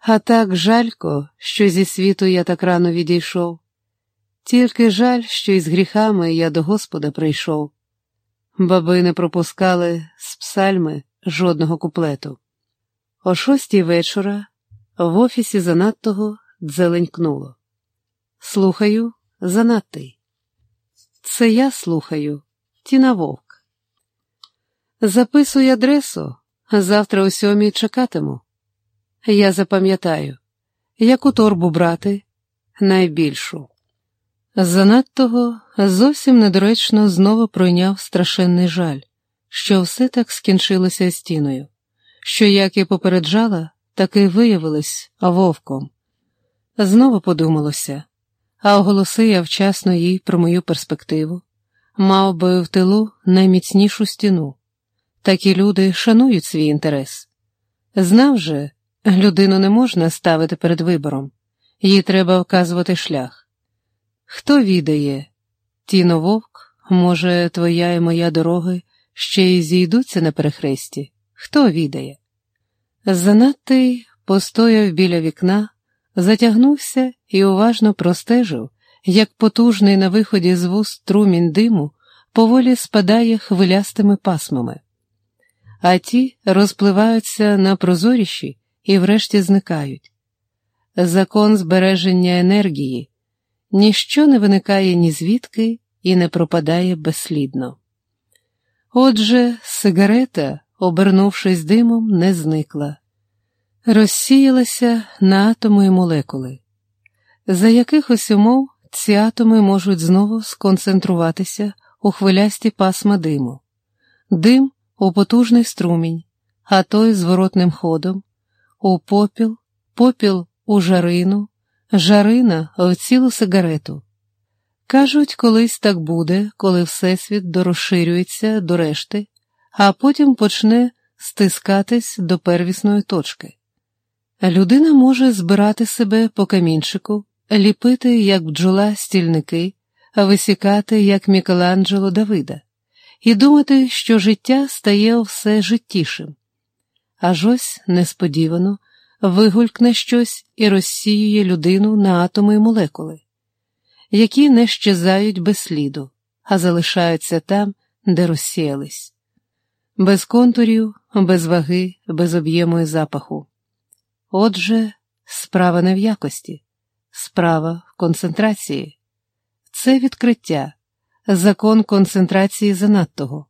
А так жалько, що зі світу я так рано відійшов. Тільки жаль, що із гріхами я до Господа прийшов. Баби не пропускали з псальми жодного куплету. О шостій вечора в офісі занадтого дзеленькнуло. Слухаю, занадтий. Це я слухаю, Тіна Вовк. Записуй адресу, завтра о сьомій чекатиму. Я запам'ятаю, яку торбу брати найбільшу. Занадтого зовсім недоречно знову пройняв страшенний жаль, що все так скінчилося стіною, що, як і попереджала, так і виявилось вовком. Знову подумалося, а оголоси я вчасно їй про мою перспективу, мав би в тилу найміцнішу стіну. Такі люди шанують свій інтерес. Знав же, людину не можна ставити перед вибором, їй треба вказувати шлях. Хто відає, Тіно вовк, може, твоя і моя дороги ще й зійдуться на перехресті? Хто відає? Занадтий постояв біля вікна, затягнувся і уважно простежив, як потужний на виході з вуст струмінь диму поволі спадає хвилястими пасмами, а ті розпливаються на прозоріші і врешті зникають. Закон збереження енергії, ніщо не виникає ні звідки і не пропадає безслідно. Отже, сигарета, обернувшись димом, не зникла, розсіялася на атоми і молекули. За якихось умов ці атоми можуть знову сконцентруватися у хвилясті пасма диму, дим у потужний струмінь, а той зворотним ходом, у попіл, попіл у жарину, жарина в цілу сигарету. Кажуть, колись так буде, коли Всесвіт дорозширюється до решти, а потім почне стискатись до первісної точки. Людина може збирати себе по камінчику, ліпити, як бджола, стільники, висікати, як Мікеланджело Давида, і думати, що життя стає все життішим. Аж ось несподівано вигулькне щось і розсіює людину на атоми і молекули, які не щезають без сліду, а залишаються там, де розсіялись, без контурів, без ваги, без об'єму і запаху. Отже, справа не в якості, справа в концентрації. Це відкриття, закон концентрації занадтого,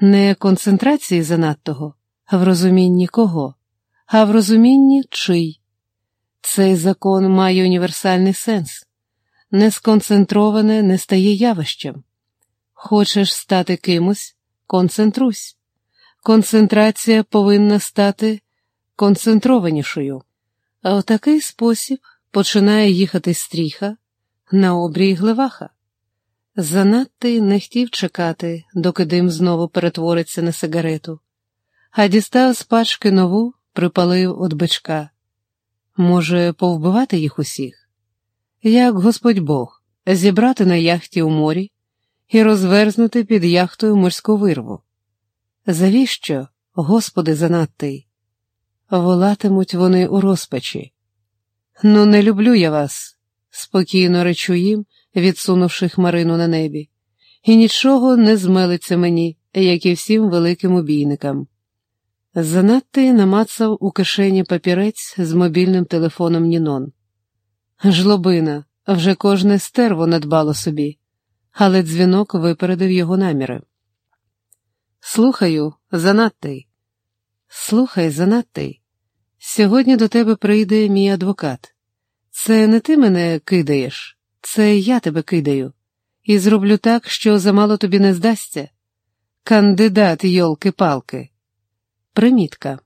не концентрації занадтого, в розумінні кого, а в розумінні чий. Цей закон має універсальний сенс, несконцентроване не стає явищем. Хочеш стати кимось, концентрусь. Концентрація повинна стати концентрованішою, а в такий спосіб починає їхати стріха на обрій Глеваха. Занадто не хотів чекати, доки дим знову перетвориться на сигарету, а дістав з пачки нову, припалив от бичка. Може, повбивати їх усіх? Як Господь Бог, зібрати на яхті у морі і розверзнути під яхтою морську вирву. Завіщо, Господи, занадтий? Волатимуть вони у розпачі. Ну, не люблю я вас, спокійно речу їм, відсунувши хмарину на небі, і нічого не змелиться мені, як і всім великим убійникам. Занадто намацав у кишені папірець з мобільним телефоном Нінон. Жлобина, вже кожне стерво надбало собі, але дзвінок випередив його наміри. Слухаю, занадтий. Слухай, занадтий. Сьогодні до тебе прийде мій адвокат. Це не ти мене кидаєш, це я тебе кидаю, і зроблю так, що замало тобі не здасться. Кандидат йолки-палки. Примітка.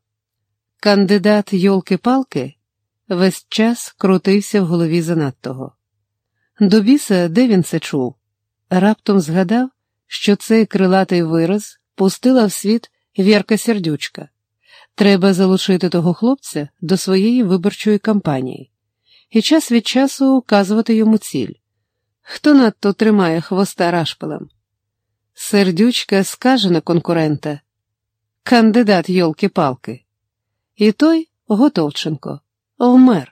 Кандидат йолки-палки весь час крутився в голові занадтого. До біса, де він це чув? Раптом згадав, що цей крилатий вираз пустила в світ Вірка Сердючка. Треба залучити того хлопця до своєї виборчої кампанії і час від часу указувати йому ціль. Хто надто тримає хвоста рашпилем? Сердючка скаже на конкурента кандидат йолки-палки. І той Готовченко, вмер.